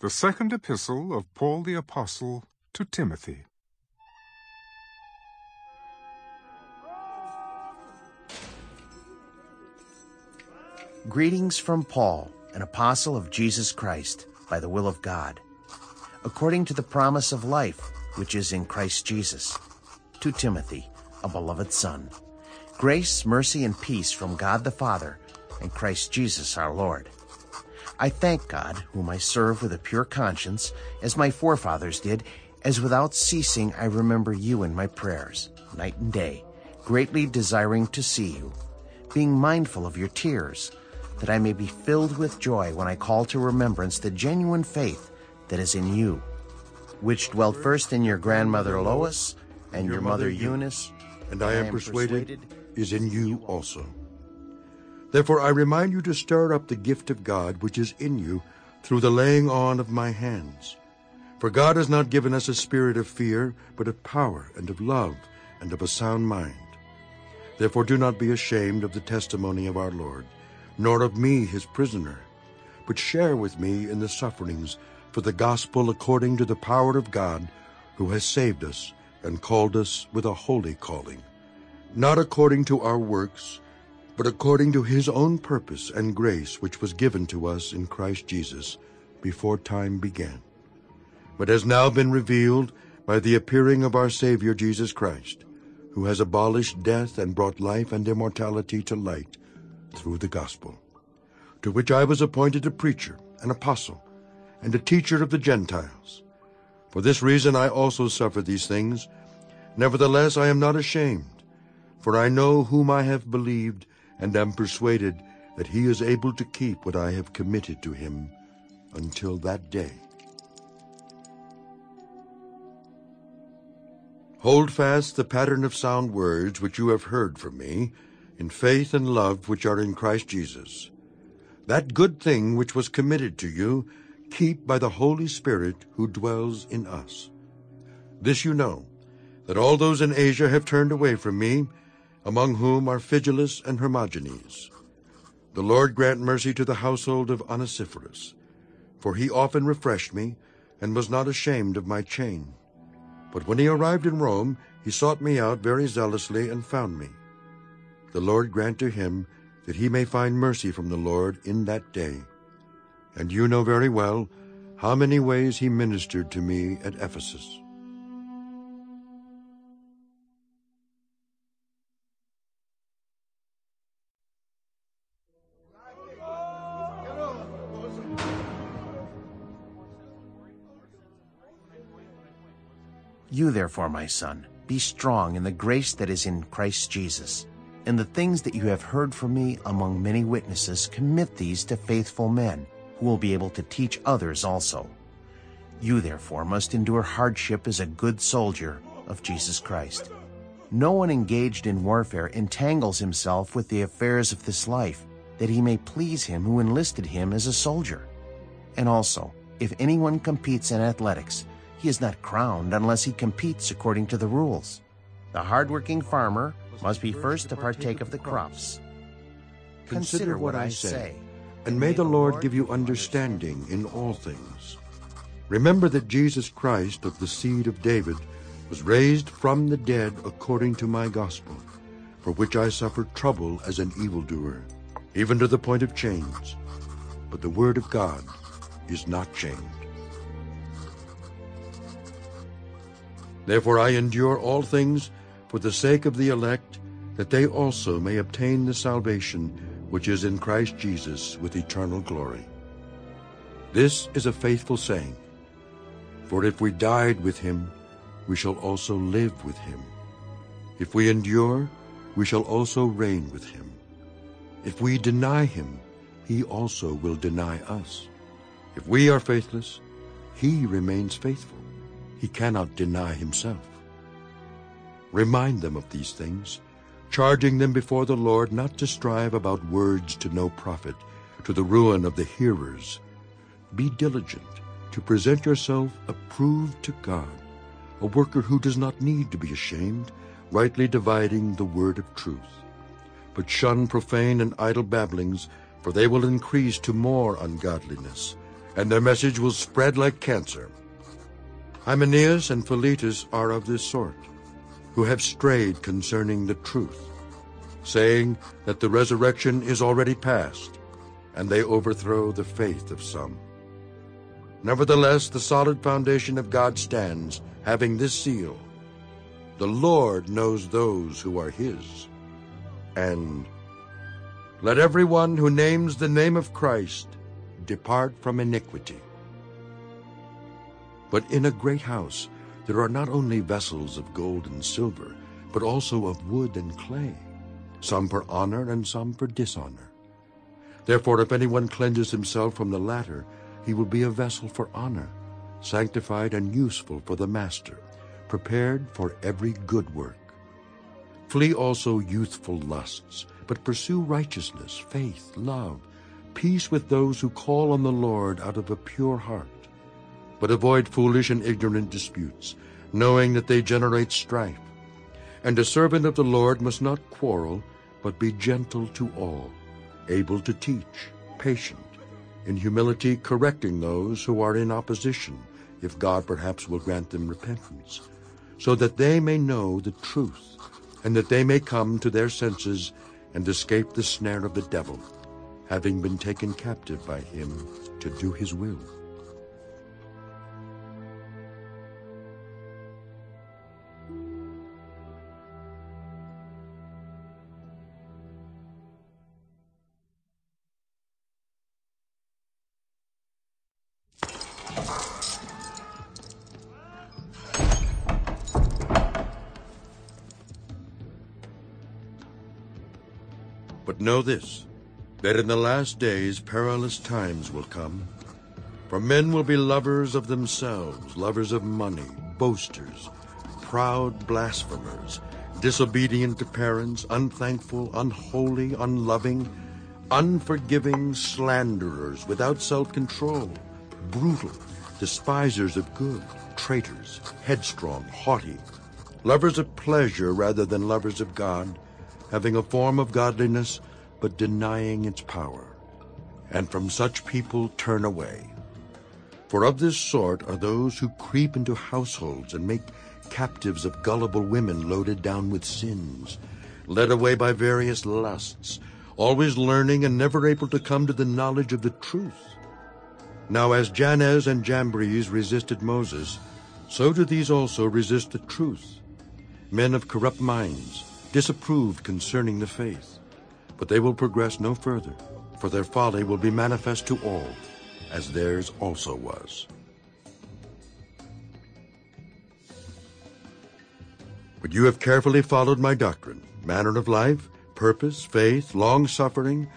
The Second Epistle of Paul the Apostle to Timothy. Greetings from Paul, an apostle of Jesus Christ, by the will of God, according to the promise of life which is in Christ Jesus, to Timothy, a beloved son. Grace, mercy, and peace from God the Father and Christ Jesus our Lord. I thank God, whom I serve with a pure conscience, as my forefathers did, as without ceasing I remember you in my prayers, night and day, greatly desiring to see you, being mindful of your tears, that I may be filled with joy when I call to remembrance the genuine faith that is in you, which dwelt first in your grandmother Lois and your, mother Eunice, and I am persuaded is in you also. Therefore I remind you to stir up the gift of God which is in you through the laying on of my hands. For God has not given us a spirit of fear, but of power and of love and of a sound mind. Therefore do not be ashamed of the testimony of our Lord, nor of me his prisoner, but share with me in the sufferings for the gospel according to the power of God, who has saved us and called us with a holy calling, not according to our works, but according to his own purpose and grace which was given to us in Christ Jesus before time began, but has now been revealed by the appearing of our Savior Jesus Christ, who has abolished death and brought life and immortality to light through the gospel, to which I was appointed a preacher, an apostle, and a teacher of the Gentiles. For this reason I also suffer these things. Nevertheless I am not ashamed, for I know whom I have believed, and am persuaded that he is able to keep what I have committed to him until that day. Hold fast the pattern of sound words which you have heard from me, in faith and love which are in Christ Jesus. That good thing which was committed to you, keep by the Holy Spirit who dwells in us. This you know, that all those in Asia have turned away from me, among whom are Phygelus and Hermogenes. The Lord grant mercy to the household of Onesiphorus, for he often refreshed me, and was not ashamed of my chain. But when he arrived in Rome, he sought me out very zealously and found me. The Lord grant to him that he may find mercy from the Lord in that day. And you know very well how many ways he ministered to me at Ephesus. You therefore, my son, be strong in the grace that is in Christ Jesus. And the things that you have heard from me among many witnesses, commit these to faithful men, who will be able to teach others also. You therefore must endure hardship as a good soldier of Jesus Christ. No one engaged in warfare entangles himself with the affairs of this life, that he may please him who enlisted him as a soldier. And also, if anyone competes in athletics, he is not crowned unless he competes according to the rules. The hardworking farmer must be first to partake of the crops. Consider what I say, and may the Lord give you understanding in all things. Remember that Jesus Christ of the seed of David was raised from the dead according to my gospel, for which I suffered trouble as an evildoer, even to the point of chains. But the word of God is not chained. Therefore I endure all things for the sake of the elect, that they also may obtain the salvation which is in Christ Jesus with eternal glory. This is a faithful saying, for if we died with him, we shall also live with him. If we endure, we shall also reign with him. If we deny him, he also will deny us. If we are faithless, he remains faithful he cannot deny himself. Remind them of these things, charging them before the Lord not to strive about words to no profit, to the ruin of the hearers. Be diligent to present yourself approved to God, a worker who does not need to be ashamed, rightly dividing the word of truth. But shun profane and idle babblings, for they will increase to more ungodliness and their message will spread like cancer. Hymenaeus and Philetus are of this sort, who have strayed concerning the truth, saying that the resurrection is already past, and they overthrow the faith of some. Nevertheless, the solid foundation of God stands, having this seal, The Lord knows those who are his. And let everyone who names the name of Christ depart from iniquity. But in a great house there are not only vessels of gold and silver, but also of wood and clay, some for honor and some for dishonor. Therefore, if anyone cleanses himself from the latter, he will be a vessel for honor, sanctified and useful for the master, prepared for every good work. Flee also youthful lusts, but pursue righteousness, faith, love, peace with those who call on the Lord out of a pure heart. But avoid foolish and ignorant disputes, knowing that they generate strife. And a servant of the Lord must not quarrel, but be gentle to all, able to teach, patient, in humility correcting those who are in opposition, if God perhaps will grant them repentance, so that they may know the truth, and that they may come to their senses and escape the snare of the devil, having been taken captive by him to do his will. But know this, that in the last days perilous times will come. For men will be lovers of themselves, lovers of money, boasters, proud blasphemers, disobedient to parents, unthankful, unholy, unloving, unforgiving, slanderers, without self-control, brutal, despisers of good, traitors, headstrong, haughty, lovers of pleasure rather than lovers of God, having a form of godliness, but denying its power. And from such people turn away. For of this sort are those who creep into households and make captives of gullible women loaded down with sins, led away by various lusts, always learning and never able to come to the knowledge of the truth. Now as Jannes and Jambres resisted Moses, so do these also resist the truth. Men of corrupt minds, disapproved concerning the faith. But they will progress no further, for their folly will be manifest to all, as theirs also was. But you have carefully followed my doctrine, manner of life, purpose, faith, long-suffering,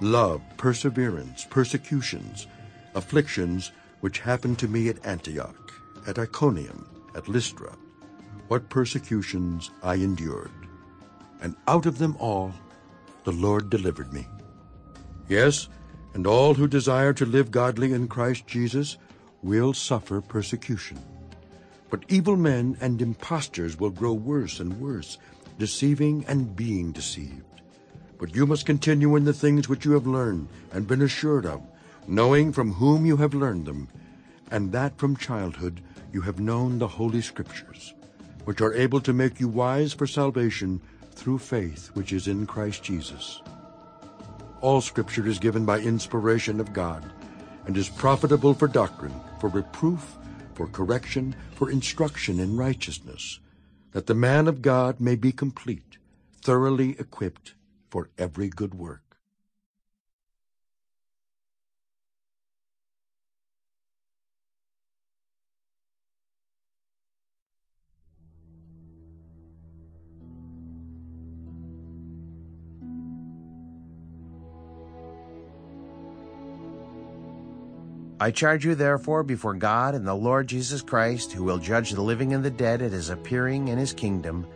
love, perseverance, persecutions, afflictions, which happened to me at Antioch, at Iconium, at Lystra, what persecutions I endured and out of them all the Lord delivered me. Yes, and all who desire to live godly in Christ Jesus will suffer persecution. But evil men and impostors will grow worse and worse, deceiving and being deceived. But you must continue in the things which you have learned and been assured of, knowing from whom you have learned them, and that from childhood you have known the Holy Scriptures, which are able to make you wise for salvation through faith which is in Christ Jesus. All Scripture is given by inspiration of God, and is profitable for doctrine, for reproof, for correction, for instruction in righteousness, that the man of God may be complete, thoroughly equipped for every good work. I charge you therefore before God and the Lord Jesus Christ, who will judge the living and the dead at his appearing in his kingdom,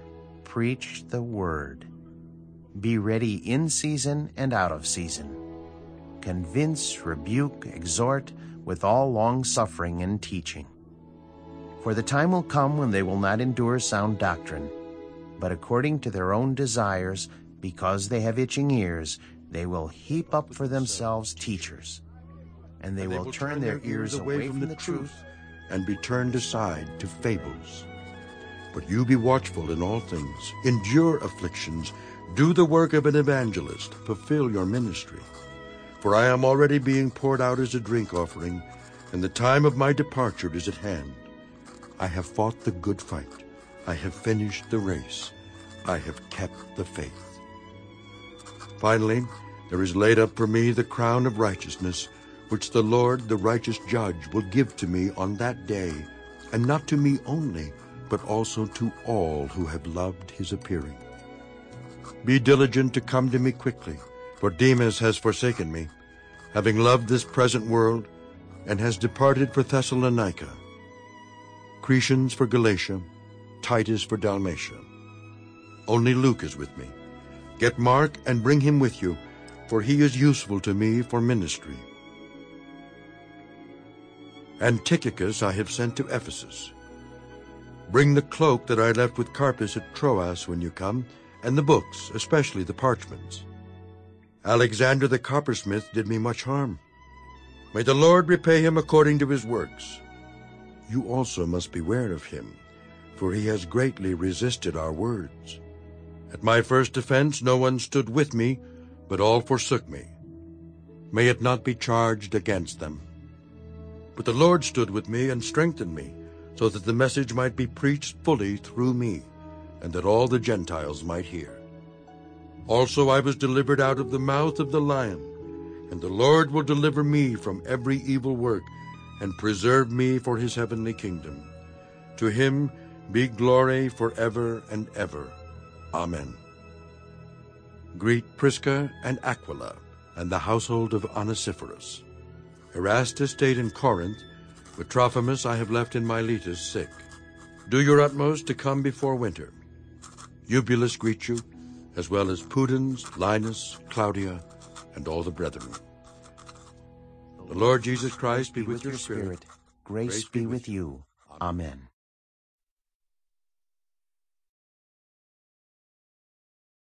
preach the word. Be ready in season and out of season. Convince, rebuke, exhort with all long suffering and teaching. For the time will come when they will not endure sound doctrine, but according to their own desires, because they have itching ears, they will heap up for themselves teachers and they, will, turn their ears away from the truth and be turned aside to fables. But you be watchful in all things, endure afflictions, do the work of an evangelist, fulfill your ministry. For I am already being poured out as a drink offering, and the time of my departure is at hand. I have fought the good fight. I have finished the race. I have kept the faith. Finally, there is laid up for me the crown of righteousness, which the Lord, the righteous judge, will give to me on that day, and not to me only, but also to all who have loved his appearing. Be diligent to come to me quickly, for Demas has forsaken me, having loved this present world, and has departed for Thessalonica. Crescens for Galatia, Titus for Dalmatia. Only Luke is with me. Get Mark and bring him with you, for he is useful to me for ministry. And I have sent to Ephesus. Bring the cloak that I left with Carpus at Troas when you come, and the books, especially the parchments. Alexander the coppersmith did me much harm. May the Lord repay him according to his works. You also must beware of him, for he has greatly resisted our words. At my first offense no one stood with me, but all forsook me. May it not be charged against them. But the Lord stood with me and strengthened me, so that the message might be preached fully through me, and that all the Gentiles might hear. Also I was delivered out of the mouth of the lion, and the Lord will deliver me from every evil work, and preserve me for his heavenly kingdom. To him be glory forever and ever. Amen. Greet Prisca and Aquila, and the household of Onesiphorus. Erastus stayed in Corinth, but Trophimus I have left in Miletus sick. Do your utmost to come before winter. Eubulus greet you, as well as Pudens, Linus, Claudia, and all the brethren. The Lord Jesus Christ be with your spirit. Grace be with you. Amen.